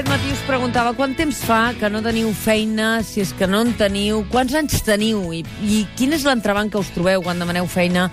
Aquest matí us preguntava quant temps fa que no teniu feina, si és que no en teniu, quants anys teniu i, i quin és l'entrebanc que us trobeu quan demaneu feina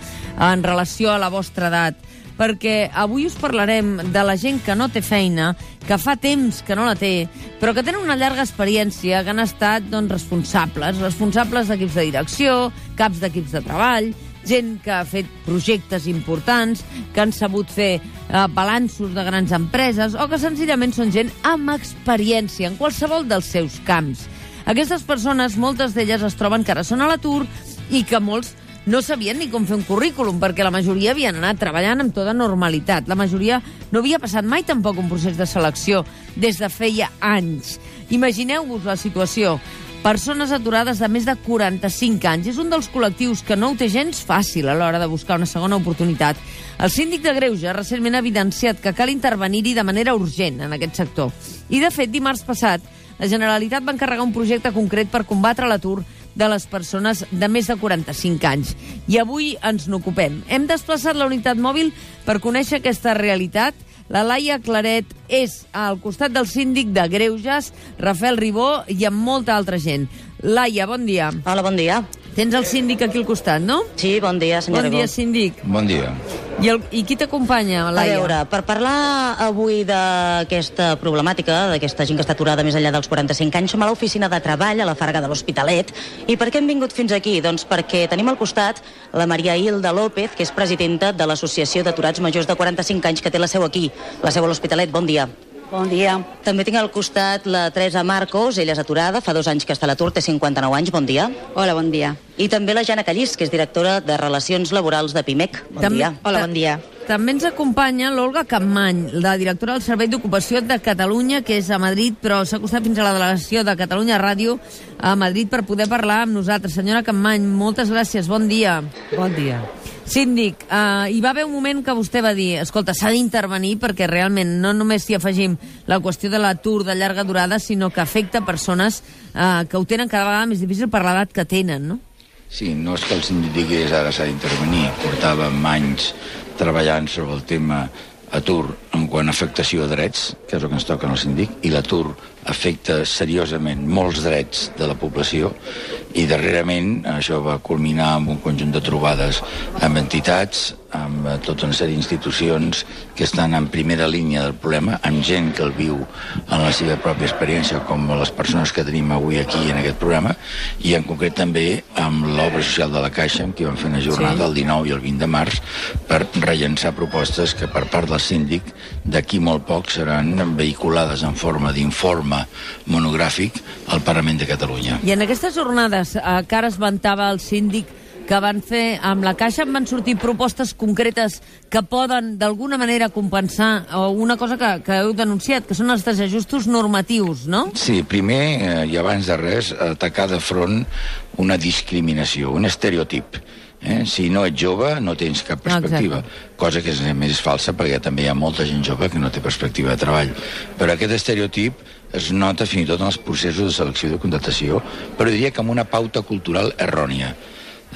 en relació a la vostra edat. Perquè avui us parlarem de la gent que no té feina, que fa temps que no la té, però que tenen una llarga experiència, que han estat doncs, responsables, responsables d'equips de direcció, caps d'equips de treball, gent que ha fet projectes importants, que han sabut fer eh, balanços de grans empreses o que senzillament són gent amb experiència en qualsevol dels seus camps. Aquestes persones, moltes d'elles es troben que ara són a l'atur i que molts no sabien ni com fer un currículum, perquè la majoria havien anat treballant amb tota normalitat. La majoria no havia passat mai tampoc un procés de selecció des de feia anys. Imagineu-vos la situació persones aturades de més de 45 anys. És un dels col·lectius que no ho té gens fàcil a l'hora de buscar una segona oportunitat. El síndic de Greuge recentment ha evidenciat que cal intervenir-hi de manera urgent en aquest sector. I, de fet, dimarts passat, la Generalitat va encarregar un projecte concret per combatre l'atur de les persones de més de 45 anys. I avui ens n'ocupem. Hem desplaçat la unitat mòbil per conèixer aquesta realitat la Laia Claret és al costat del síndic de Greuges, Rafael Ribó, i amb molta altra gent. Laia, bon dia. Hola, bon dia. Tens el síndic aquí al costat, no? Sí, bon dia, senyor Bon dia, síndic. Bon dia. I, el, i qui t'acompanya, A Laia? veure, per parlar avui d'aquesta problemàtica, d'aquesta gent que està aturada més enllà dels 45 anys, som a l'oficina de treball a la Farga de l'Hospitalet. I per què hem vingut fins aquí? Doncs perquè tenim al costat la Maria Hilda López, que és presidenta de l'Associació d'Aturats Majors de 45 anys, que té la seu aquí, la seu a l'Hospitalet. Bon dia. Bon dia. També tinc al costat la Teresa Marcos, ella és aturada, fa dos anys que està a l'atur, té 59 anys, bon dia. Hola, bon dia. I també la Jana Callís, que és directora de Relacions Laborals de PIMEC. Bon També- dia. Hola, bon dia. També ens acompanya l'Olga Campmany, la directora del Servei d'Ocupació de Catalunya, que és a Madrid, però s'ha acostat fins a la delegació de Catalunya Ràdio a Madrid per poder parlar amb nosaltres. Senyora Campmany, moltes gràcies, bon dia. Bon dia. Síndic, eh, hi va haver un moment que vostè va dir escolta, s'ha d'intervenir perquè realment no només hi afegim la qüestió de l'atur de llarga durada, sinó que afecta persones eh, que ho tenen cada vegada més difícil per l'edat que tenen, no? Sí, no és que el síndic digués ara s'ha d'intervenir. Portàvem anys treballant sobre el tema atur en quant a afectació a drets, que és el que ens toca al síndic, i l'atur afecta seriosament molts drets de la població i darrerament això va culminar amb un conjunt de trobades amb entitats, amb eh, tota una sèrie d'institucions que estan en primera línia del problema, amb gent que el viu en la seva pròpia experiència, com les persones que tenim avui aquí en aquest programa, i en concret també amb l'obra social de la Caixa, amb qui vam fer una jornada Sí. el 19 i el 20 de març, per rellençar propostes que per part del síndic d'aquí molt poc seran vehiculades en forma d'informe monogràfic al Parlament de Catalunya. I en aquestes jornades eh, que ara esventava el síndic que van fer amb la Caixa en van sortir propostes concretes que poden d'alguna manera compensar o una cosa que, que heu denunciat, que són els desajustos normatius, no? Sí, primer eh, i abans de res, atacar de front una discriminació, un estereotip. Eh? Si no ets jove, no tens cap perspectiva. Cosa que és, més és falsa, perquè també hi ha molta gent jove que no té perspectiva de treball. Però aquest estereotip es nota fins i tot en els processos de selecció i de contractació, però diria que amb una pauta cultural errònia.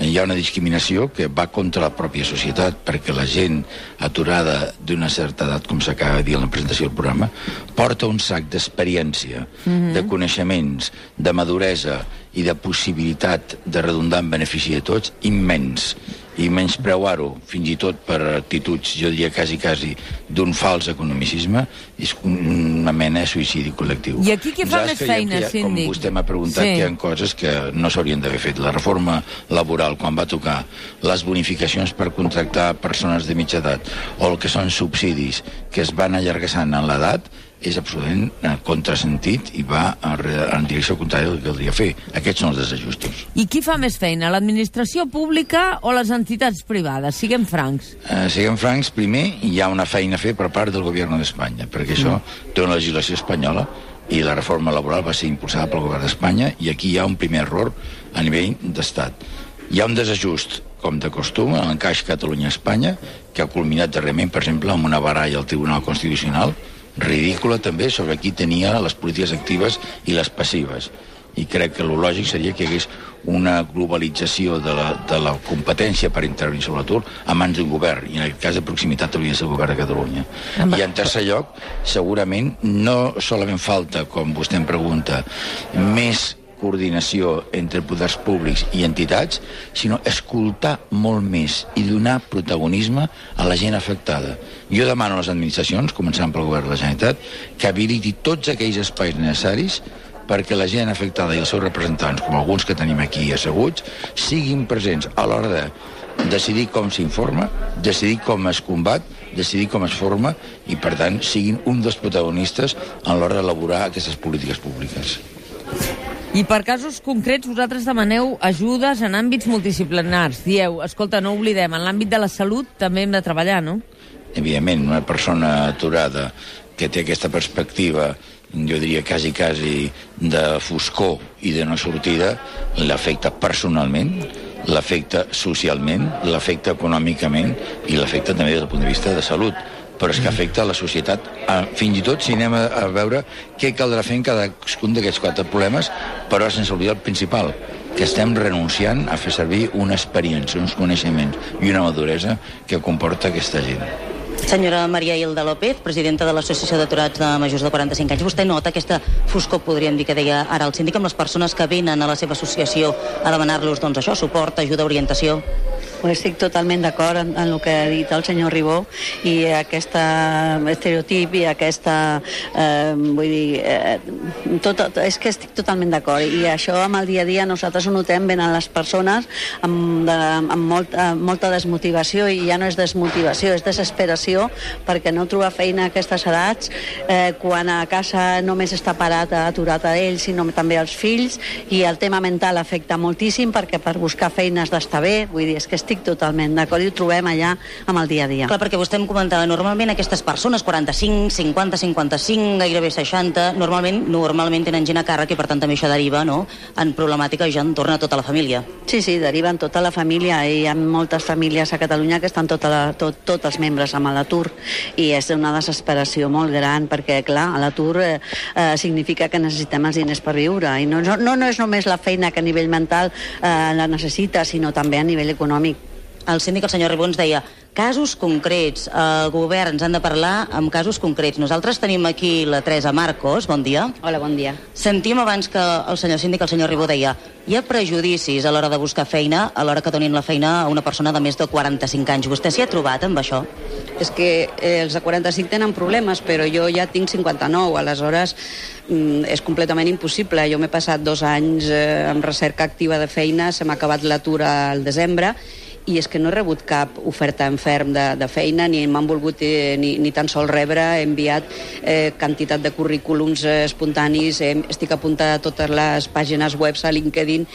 Hi ha una discriminació que va contra la pròpia societat, perquè la gent aturada d'una certa edat, com s'acaba de dir en la presentació del programa, porta un sac d'experiència, mm -hmm. de coneixements, de maduresa i de possibilitat de redundar en benefici de tots immens i menyspreuar-ho, fins i tot per actituds, jo diria quasi, quasi, d'un fals economicisme, és una mena de suïcidi col·lectiu. I aquí qui fa més feina, ha, síndic? Com vostè m'ha preguntat, Sí. que hi ha coses que no s'haurien d'haver fet. La reforma laboral, quan va tocar les bonificacions per contractar persones de mitja edat, o el que són subsidis que es van allargassant en l'edat, és absolutament eh, contrasentit i va en direcció contrària del que caldria fer. Aquests són els desajustos. I qui fa més feina, l'administració pública o les entitats privades? Siguem francs. Eh, siguem francs, primer hi ha una feina a fer per part del govern d'Espanya, perquè això té una legislació espanyola i la reforma laboral va ser impulsada pel govern d'Espanya i aquí hi ha un primer error a nivell d'estat. Hi ha un desajust, com de costum, en l'encaix Catalunya-Espanya, que ha culminat darrerament, per exemple, amb una baralla al Tribunal Constitucional, ridícula també sobre qui tenia les polítiques actives i les passives. I crec que el lògic seria que hi hagués una globalització de la, de la competència per intervenir sobre l'atur a mans d'un govern, i en aquest cas de proximitat hauria de ser el govern de Catalunya. I en tercer lloc, segurament no solament falta, com vostè em pregunta, més coordinació entre poders públics i entitats, sinó escoltar molt més i donar protagonisme a la gent afectada. Jo demano a les administracions, començant pel govern de la Generalitat, que habiliti tots aquells espais necessaris perquè la gent afectada i els seus representants, com alguns que tenim aquí asseguts, siguin presents a l'hora de decidir com s'informa, decidir com es combat, decidir com es forma i, per tant, siguin un dels protagonistes en l'hora d'elaborar aquestes polítiques públiques. I per casos concrets, vosaltres demaneu ajudes en àmbits multidisciplinars. Dieu, escolta, no oblidem, en l'àmbit de la salut també hem de treballar, no? Evidentment, una persona aturada que té aquesta perspectiva jo diria quasi, quasi de foscor i de no sortida, l'afecta personalment, l'afecta socialment, l'afecta econòmicament i l'afecta també des del punt de vista de salut però és que afecta la societat, fins i tot si anem a, a veure què caldrà fer en cadascun d'aquests quatre problemes, però sense oblidar el principal, que estem renunciant a fer servir una experiència, uns coneixements i una maduresa que comporta aquesta gent. Senyora Maria Hilda López, presidenta de l'Associació d'Aturats de Majors de 45 anys, vostè nota aquesta foscor, podríem dir que deia ara el síndic, amb les persones que venen a la seva associació a demanar-los doncs, això, suport, ajuda, orientació? Estic totalment d'acord en, en el que ha dit el senyor Ribó i aquest estereotip i aquesta... Eh, vull dir, eh, tot, és que estic totalment d'acord i això amb el dia a dia nosaltres ho notem, venen les persones amb, de, amb molta, molta desmotivació i ja no és desmotivació, és desesperació perquè no trobar feina a aquestes edats eh, quan a casa només està parat, aturat a ell, sinó també als fills i el tema mental afecta moltíssim perquè per buscar feines d'estar bé, vull dir, és que estic estic totalment d'acord i ho trobem allà amb el dia a dia. Clar, perquè vostè em comentava, normalment aquestes persones, 45, 50, 55, gairebé 60, normalment normalment tenen gent a càrrec i per tant també això deriva no? en problemàtica i ja en torna tota la família. Sí, sí, deriva en tota la família i hi ha moltes famílies a Catalunya que estan tota la, tot, tots els membres amb l'atur i és una desesperació molt gran perquè, clar, l'atur eh, eh, significa que necessitem els diners per viure i no, no, no és només la feina que a nivell mental eh, la necessita, sinó també a nivell econòmic el síndic, el senyor Ribó, ens deia casos concrets, eh, governs han de parlar amb casos concrets. Nosaltres tenim aquí la Teresa Marcos, bon dia. Hola, bon dia. Sentim abans que el senyor síndic, el senyor Ribó, deia hi ha prejudicis a l'hora de buscar feina, a l'hora que donin la feina a una persona de més de 45 anys. Vostè s'hi ha trobat amb això? És que eh, els de 45 tenen problemes, però jo ja tinc 59, aleshores mm, és completament impossible. Jo m'he passat dos anys eh, amb recerca activa de feina, se m'ha acabat l'atur al desembre, i és que no he rebut cap oferta en ferm de, de feina, ni m'han volgut eh, ni, ni tan sol rebre, he enviat eh, quantitat de currículums eh, espontanis, eh, estic apuntada a totes les pàgines web a LinkedIn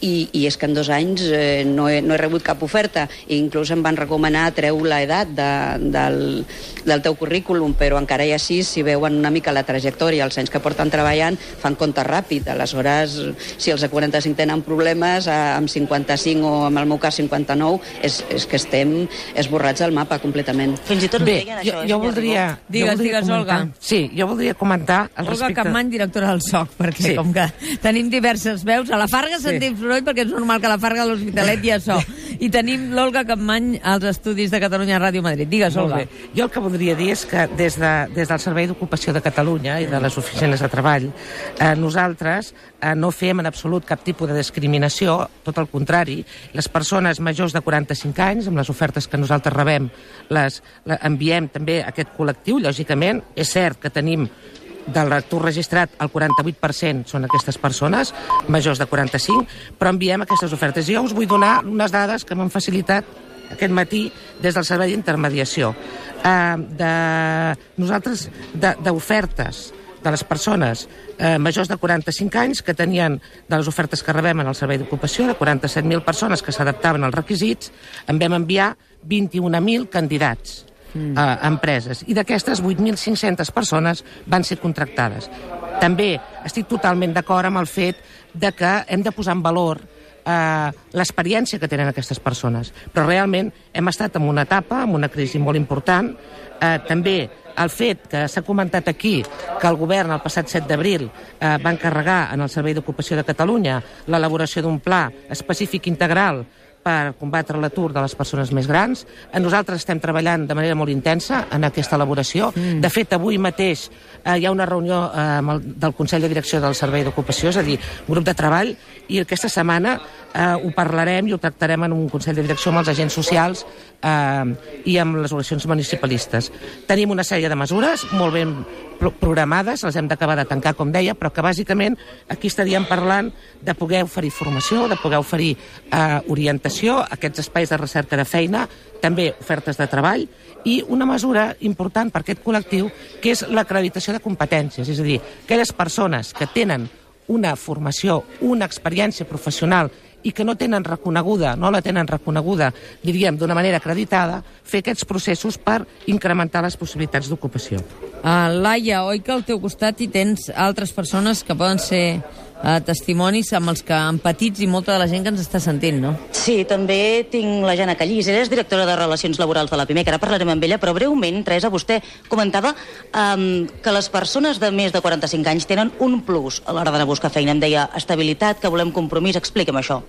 i, i és que en dos anys eh, no, he, no he rebut cap oferta i inclús em van recomanar treu l'edat de, del, del teu currículum però encara hi ha sis, si veuen una mica la trajectòria, els anys que porten treballant fan compte ràpid, aleshores si els de 45 tenen problemes eh, amb 55 o en el meu cas 59 és, és que estem esborrats al mapa completament. Fins i tot Bé, deien jo, això, jo voldria... Digues, jo voldria digues, comentar, Olga. Sí, jo voldria comentar al Olga respecte... Capmany, directora del SOC, perquè Sí. com que tenim diverses veus, a la Farga Sí. Soroll perquè és normal que la Farga de l'Hospitalet ha so. I tenim l'Olga Capmany als estudis de Catalunya Ràdio Madrid. Digues, Molt Olga. bé. Jo el que voldria dir és que des, de, des del Servei d'Ocupació de Catalunya i de les oficines de treball, eh, nosaltres eh, no fem en absolut cap tipus de discriminació, tot el contrari. Les persones majors de 45 anys, amb les ofertes que nosaltres rebem, les, les enviem també a aquest col·lectiu, lògicament. És cert que tenim del l'atur registrat, el 48% són aquestes persones, majors de 45, però enviem aquestes ofertes. Jo us vull donar unes dades que m'han facilitat aquest matí des del Servei d'Intermediació. Eh, de, nosaltres, de- d'ofertes de, de les persones eh, majors de 45 anys que tenien de les ofertes que rebem en el Servei d'Ocupació, de 47.000 persones que s'adaptaven als requisits, en vam enviar 21.000 candidats a empreses. I d'aquestes, 8.500 persones van ser contractades. També estic totalment d'acord amb el fet de que hem de posar en valor eh, l'experiència que tenen aquestes persones. Però realment hem estat en una etapa, en una crisi molt important, eh, també el fet que s'ha comentat aquí que el govern el passat 7 d'abril eh, va encarregar en el Servei d'Ocupació de Catalunya l'elaboració d'un pla específic integral per combatre l'atur de les persones més grans. Nosaltres estem treballant de manera molt intensa en aquesta elaboració. Mm. De fet, avui mateix eh, hi ha una reunió eh, amb el, del Consell de Direcció del Servei d'Ocupació, és a dir, grup de treball, i aquesta setmana eh, ho parlarem i ho tractarem en un Consell de Direcció amb els agents socials eh, i amb les organitzacions municipalistes. Tenim una sèrie de mesures molt ben programades, les hem d'acabar de tancar, com deia, però que bàsicament aquí estaríem parlant de poder oferir formació, de poder oferir eh, orientació, aquests espais de recerca de feina, també ofertes de treball, i una mesura important per aquest col·lectiu, que és l'acreditació de competències, és a dir, aquelles persones que tenen una formació, una experiència professional i que no tenen reconeguda, no la tenen reconeguda, diríem, d'una manera acreditada, fer aquests processos per incrementar les possibilitats d'ocupació. Uh, Laia, oi que al teu costat hi tens altres persones que poden ser uh, testimonis amb els que empatits i molta de la gent que ens està sentint, no? Sí, també tinc la Jana Callís, ella és directora de Relacions Laborals de la PIMEC, ara parlarem amb ella, però breument, Teresa, vostè comentava um, que les persones de més de 45 anys tenen un plus a l'hora d'anar a buscar feina. Em deia estabilitat, que volem compromís, expliquem això.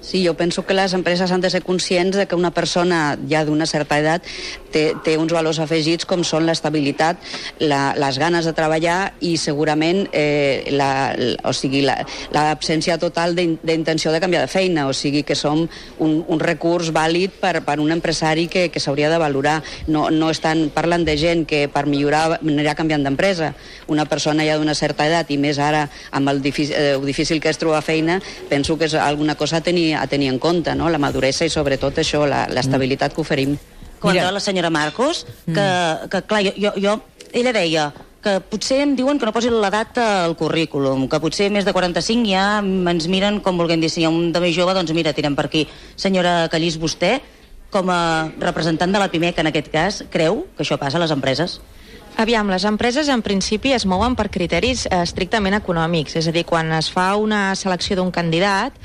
Sí, jo penso que les empreses han de ser conscients de que una persona ja d'una certa edat té, té uns valors afegits com són l'estabilitat, les ganes de treballar i segurament eh, la, o sigui, l'absència la, total d'intenció de canviar de feina, o sigui que som un, un recurs vàlid per, per un empresari que, que s'hauria de valorar. No, no estan parlant de gent que per millorar anirà canviant d'empresa. Una persona ja d'una certa edat i més ara amb el difícil, eh, el difícil que és trobar feina, penso que és alguna cosa a tenir a tenir en compte, no? la maduresa i sobretot això, l'estabilitat que oferim. Comentava la senyora Marcos que, mm. que clar, jo, jo, ella deia que potser em diuen que no posi l'edat al currículum, que potser més de 45 ja ens miren com vulguem dir, si hi ha un de més jove, doncs mira, tirem per aquí. Senyora Callís, vostè, com a representant de la PIMEC en aquest cas, creu que això passa a les empreses? Aviam, les empreses en principi es mouen per criteris eh, estrictament econòmics, és a dir, quan es fa una selecció d'un candidat,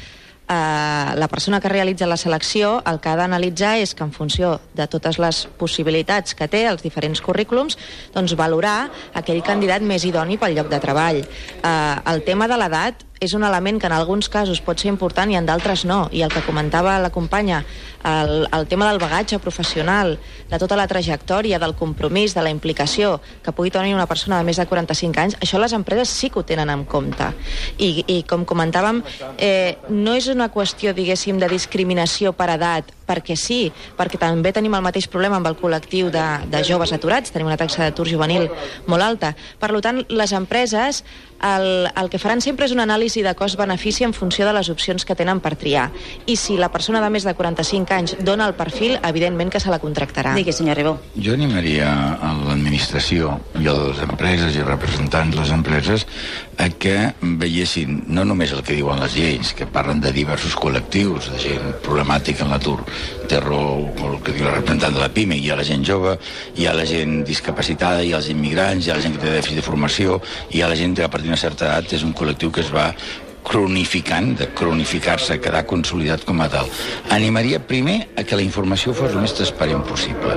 eh, la persona que realitza la selecció el que ha d'analitzar és que en funció de totes les possibilitats que té els diferents currículums, doncs valorar aquell candidat més idoni pel lloc de treball. Eh, el tema de l'edat és un element que en alguns casos pot ser important i en d'altres no. I el que comentava la companya, el, el tema del bagatge professional, de tota la trajectòria, del compromís, de la implicació que pugui tenir una persona de més de 45 anys, això les empreses sí que ho tenen en compte. I, i com comentàvem, eh, no és una qüestió, diguéssim, de discriminació per edat, perquè sí, perquè també tenim el mateix problema amb el col·lectiu de, de joves aturats, tenim una taxa d'atur juvenil molt alta. Per tant, les empreses el, el que faran sempre és una anàlisi de cost-benefici en funció de les opcions que tenen per triar. I si la persona de més de 45 anys dona el perfil, evidentment que se la contractarà. Digui, senyor Ribó. Jo animaria a l'administració i a les empreses i representants de les empreses a que veiessin no només el que diuen les lleis, que parlen de diversos col·lectius, de gent problemàtica en l'atur, té raó el que diu la representant de la PIME, hi ha la gent jove, hi ha la gent discapacitada, hi ha els immigrants, hi ha la gent que té dèficit de formació, hi ha la gent que a partir d'una certa edat és un col·lectiu que es va cronificant, de cronificar-se, quedar consolidat com a tal. Animaria primer a que la informació fos el més transparent possible.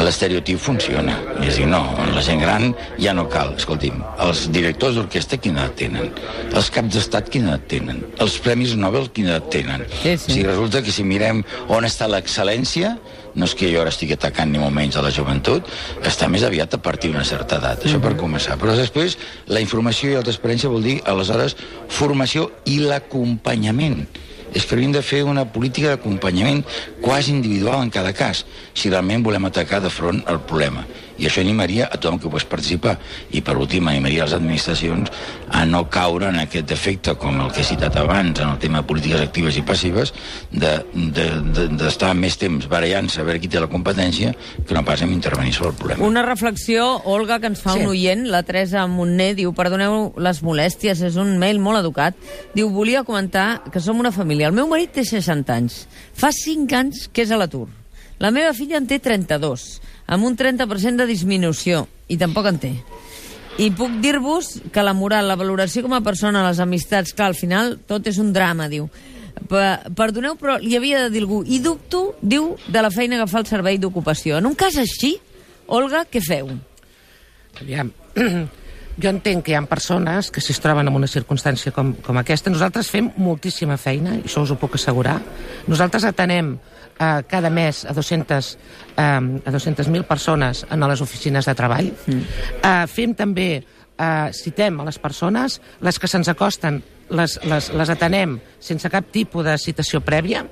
L'estereotip funciona. És a dir, no, la gent gran ja no cal. Escolti'm, els directors d'orquestra quina edat tenen? Els caps d'estat quina edat tenen? Els premis Nobel quina edat tenen? Sí, sí. O sigui, resulta que si mirem on està l'excel·lència, no és que jo ara estigui atacant ni molt menys a la joventut, està més aviat a partir d'una certa edat, això mm -hmm. per començar. Però després, la informació i transparència vol dir, aleshores, formació i l'acompanyament és que hauríem de fer una política d'acompanyament quasi individual en cada cas, si realment volem atacar de front el problema. I això animaria a tothom que pogués participar. I per últim animaria les administracions a no caure en aquest defecte, com el que he citat abans, en el tema de polítiques actives i passives, d'estar de, de, de, més temps barallant-se a veure qui té la competència que no pas en intervenir sobre el problema. Una reflexió, Olga, que ens fa sí. un oient, la Teresa Montner, diu, perdoneu les molèsties, és un mail molt educat, diu, volia comentar que som una família. El meu marit té 60 anys, fa 5 anys que és a l'atur. La meva filla en té 32 amb un 30% de disminució, i tampoc en té. I puc dir-vos que la moral, la valoració com a persona, les amistats, clar, al final tot és un drama, diu. Perdoneu, però li havia de dir algú. I dubto, diu, de la feina que fa el servei d'ocupació. En un cas així, Olga, què feu? aviam, jo entenc que hi ha persones que si es troben en una circumstància com, com aquesta, nosaltres fem moltíssima feina, i això us ho puc assegurar. Nosaltres atenem eh, cada mes a 200 eh, a 200.000 persones en les oficines de treball. Mm. Eh, fem també eh, citem a les persones, les que se'ns acosten les, les, les atenem sense cap tipus de citació prèvia,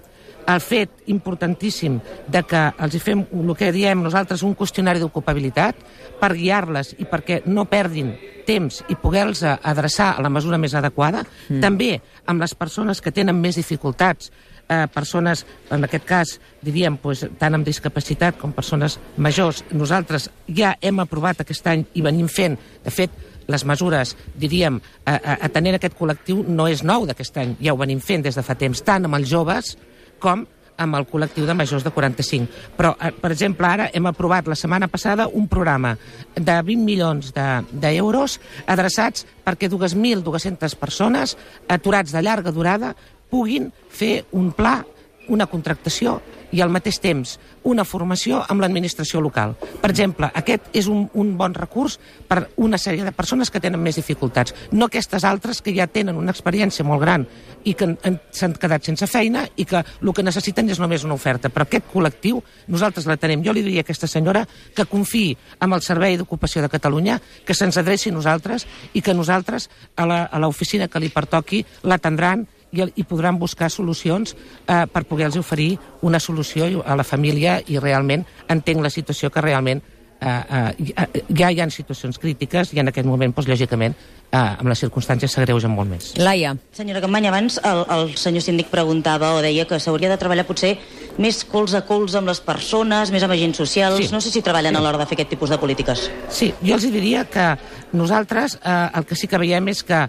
el fet importantíssim de que els hi fem el que diem nosaltres un qüestionari d'ocupabilitat per guiar-les i perquè no perdin temps i poder-los adreçar a la mesura més adequada. Mm. També amb les persones que tenen més dificultats, eh, persones, en aquest cas, diríem, pues, tant amb discapacitat com persones majors. Nosaltres ja hem aprovat aquest any i venim fent, de fet, les mesures, diríem, atenent aquest col·lectiu no és nou d'aquest any, ja ho venim fent des de fa temps, tant amb els joves com amb el col·lectiu de majors de 45. Però, eh, per exemple, ara hem aprovat la setmana passada un programa de 20 milions d'euros de, adreçats perquè 2.200 persones aturats de llarga durada puguin fer un pla, una contractació i al mateix temps una formació amb l'administració local. Per exemple, aquest és un, un bon recurs per una sèrie de persones que tenen més dificultats, no aquestes altres que ja tenen una experiència molt gran i que s'han quedat sense feina i que el que necessiten és només una oferta. Però aquest col·lectiu nosaltres la tenim. Jo li diria a aquesta senyora que confiï amb el Servei d'Ocupació de Catalunya, que se'ns adreci a nosaltres i que nosaltres a l'oficina que li pertoqui l'atendran i, i podran buscar solucions eh, per poder-los oferir una solució a la família i realment entenc la situació que realment eh, eh, ja hi ha situacions crítiques i en aquest moment, doncs, lògicament, eh, amb les circumstàncies s'agreugen molt més. Laia. Senyora Campany, abans el, el senyor síndic preguntava o deia que s'hauria de treballar potser més cols a cols amb les persones, més amb agents socials. Sí. No sé si treballen sí. a l'hora de fer aquest tipus de polítiques. Sí, jo els diria que nosaltres eh, el que sí que veiem és que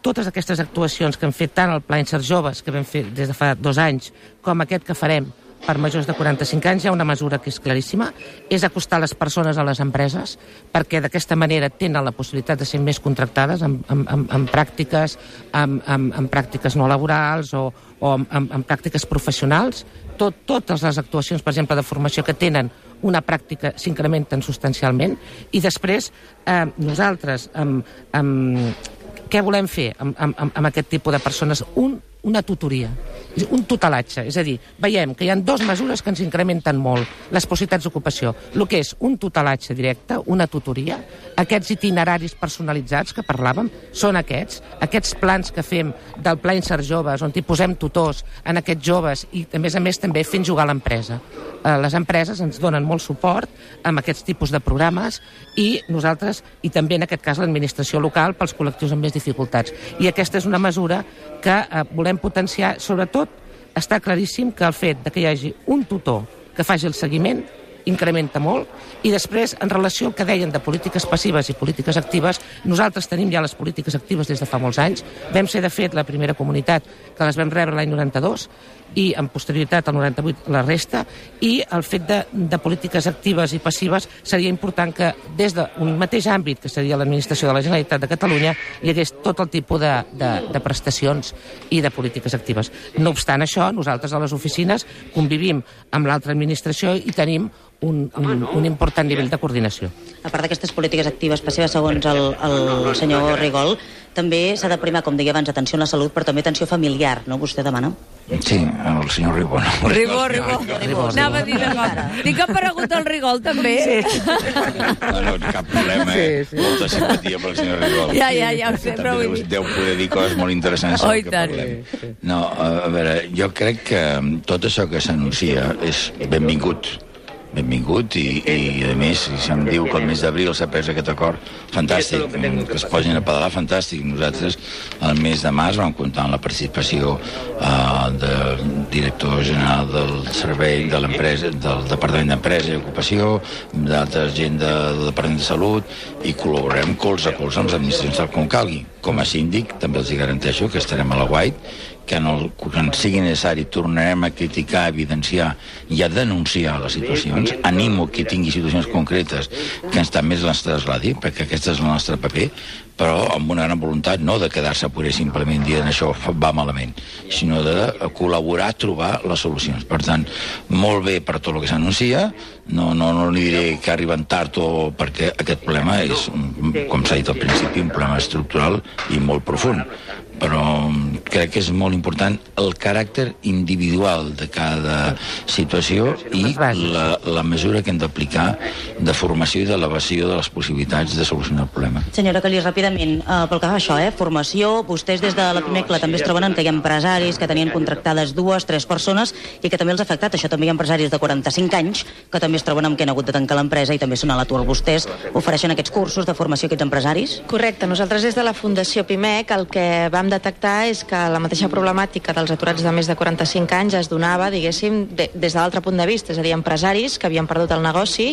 totes aquestes actuacions que hem fet tant al Pla Insert Joves, que vam fer des de fa dos anys, com aquest que farem per majors de 45 anys, hi ha una mesura que és claríssima, és acostar les persones a les empreses, perquè d'aquesta manera tenen la possibilitat de ser més contractades en, en, en, en pràctiques, en, en, en pràctiques no laborals o, o en, en, en pràctiques professionals. Tot, totes les actuacions, per exemple, de formació que tenen una pràctica s'incrementen substancialment i després eh, nosaltres amb, amb, què volem fer amb, amb, amb aquest tipus de persones? Un, una tutoria, un tutelatge. És a dir, veiem que hi ha dues mesures que ens incrementen molt les possibilitats d'ocupació. El que és un tutelatge directe, una tutoria, aquests itineraris personalitzats que parlàvem, són aquests, aquests plans que fem del Pla Insert Joves, on hi posem tutors en aquests joves i, a més a més, també fent jugar l'empresa. Eh, les empreses ens donen molt suport amb aquests tipus de programes i nosaltres, i també en aquest cas l'administració local, pels col·lectius amb més dificultats. I aquesta és una mesura que eh, volem potenciar, sobretot està claríssim que el fet de que hi hagi un tutor que faci el seguiment incrementa molt. I després, en relació al que deien de polítiques passives i polítiques actives, nosaltres tenim ja les polítiques actives des de fa molts anys. Vam ser, de fet, la primera comunitat que les vam rebre l'any 92 i en posterioritat al 98 la resta, i el fet de, de polítiques actives i passives seria important que des d'un mateix àmbit, que seria l'administració de la Generalitat de Catalunya, hi hagués tot el tipus de, de, de prestacions i de polítiques actives. No obstant això, nosaltres a les oficines convivim amb l'altra administració i tenim un, un, un important nivell de coordinació. A part d'aquestes polítiques actives passives, segons el, el senyor Rigol, també s'ha de primar, com deia abans, atenció a la salut, però també atenció familiar, no? Vostè demana? Sí, el senyor Ribó. No. Ribó, Ribó. Ribó. Anava a dir de cop. Dic que ha aparegut el Rigol, també. Sí. No, no, cap problema, eh? Sí, sí. Molta simpatia pel senyor Rigol. Ja, ja, ja ho sé, però vull dir... Deu poder dir coses molt interessants oh, que tant. No, a veure, jo crec que tot això que s'anuncia és benvingut benvingut i, i a més, si se'm diu que el mes d'abril s'ha pres aquest acord, fantàstic, que es posin a pedalar, fantàstic. Nosaltres el mes de març vam comptar amb la participació uh, del director general del servei de l'empresa, del Departament d'Empresa i Ocupació, d'altra gent de, del Departament de Salut, i col·laborem cols a cols amb les administracions tal com calgui. Com a síndic, també els garanteixo que estarem a la White que en el, quan sigui necessari tornarem a criticar, a evidenciar i a denunciar les situacions. Animo qui tingui situacions concretes que ens també les trasladi, perquè aquest és el nostre paper, però amb una gran voluntat no de quedar-se pur i simplement dient això va malament, sinó de col·laborar trobar les solucions. Per tant, molt bé per tot el que s'anuncia, no, no, no li diré que arriben tard o perquè aquest problema és, com s'ha dit al principi, un problema estructural i molt profund però crec que és molt important el caràcter individual de cada situació i la, la mesura que hem d'aplicar de formació i d'elevació de les possibilitats de solucionar el problema. Senyora Calís, ràpidament, uh, pel que fa a això, eh, formació, vostès des de la PIMECLA també es troben en que hi ha empresaris que tenien contractades dues, tres persones i que també els ha afectat. Això també hi ha empresaris de 45 anys que també es troben amb que han hagut de tancar l'empresa i també són a l'atur. Vostès ofereixen aquests cursos de formació a aquests empresaris? Correcte. Nosaltres des de la Fundació PIMEC el que vam detectar és que la mateixa problemàtica dels aturats de més de 45 anys es donava, diguéssim, de, des de l'altre punt de vista, és a dir, empresaris que havien perdut el negoci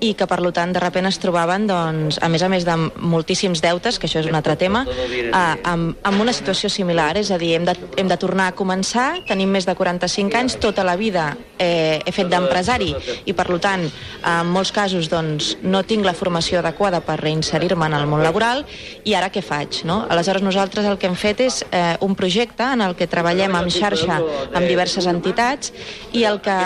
i que per tant de repent es trobaven doncs, a més a més de moltíssims deutes, que això és un altre tema, amb, amb una situació similar, és a dir, hem de, hem de tornar a començar, tenim més de 45 anys, tota la vida eh, he fet d'empresari i per tant en molts casos doncs, no tinc la formació adequada per reinserir-me en el món laboral i ara què faig? No? Aleshores nosaltres el que hem fet és eh, un projecte en el que treballem en xarxa amb diverses entitats i el que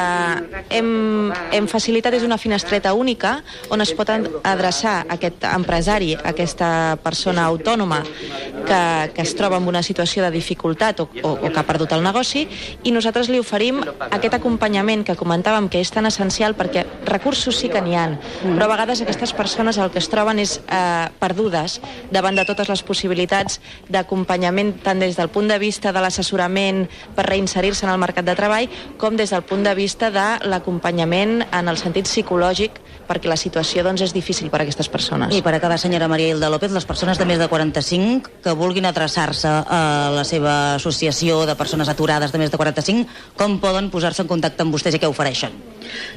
hem, hem facilitat és una finestreta única pública on es pot adreçar aquest empresari, aquesta persona autònoma que, que es troba en una situació de dificultat o, o, o que ha perdut el negoci i nosaltres li oferim aquest acompanyament que comentàvem que és tan essencial perquè recursos sí que n'hi ha, però a vegades aquestes persones el que es troben és eh, perdudes davant de totes les possibilitats d'acompanyament tant des del punt de vista de l'assessorament per reinserir-se en el mercat de treball com des del punt de vista de l'acompanyament en el sentit psicològic perquè la situació doncs, és difícil per a aquestes persones. I per acabar, senyora Maria Hilda López, les persones de més de 45 que vulguin adreçar-se a la seva associació de persones aturades de més de 45, com poden posar-se en contacte amb vostès i què ofereixen?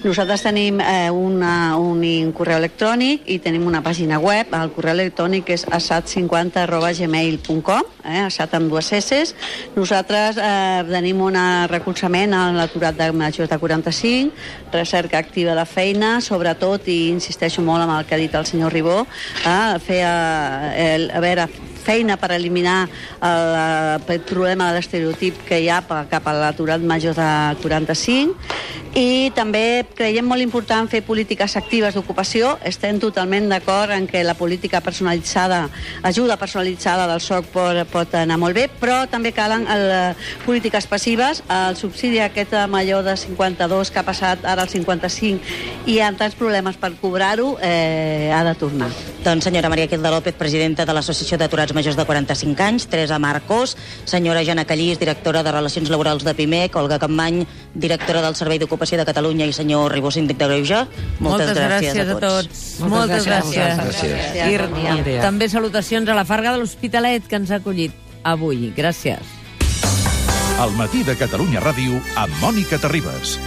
Nosaltres tenim eh, una, un, un correu electrònic i tenim una pàgina web. El correu electrònic és assat50.gmail.com, eh, assat amb dues S. Nosaltres eh, tenim un recolzament a l'aturat de majors de 45, recerca activa de feina, sobretot, i insisteixo molt amb el que ha dit el senyor Ribó, eh, fer, eh, el, a veure, feina per eliminar el, el problema de l'estereotip que hi ha cap a l'aturat major de 45 i també creiem molt important fer polítiques actives d'ocupació. Estem totalment d'acord en que la política personalitzada, ajuda personalitzada del SOC pot, pot anar molt bé, però també calen el, polítiques passives. El subsidi aquest major de 52 que ha passat ara al 55 i ha tants problemes per cobrar-ho, eh, ha de tornar. Doncs senyora Maria Quilda López, presidenta de l'Associació d'Aturats Majors de 45 anys, Teresa Marcos, senyora Jana Callís, directora de Relacions Laborals de PIMEC, Olga Campany, directora del Servei d'Ocupació de Catalunya i senyor Ribó, síndic de Greuja. Moltes, Moltes gràcies, gràcies a tots. Moltes, Moltes gràcies. gràcies. gràcies. I bon dia. també salutacions a la Farga de l'Hospitalet que ens ha acollit avui. Gràcies. El matí de Catalunya Ràdio amb Mònica Terribas.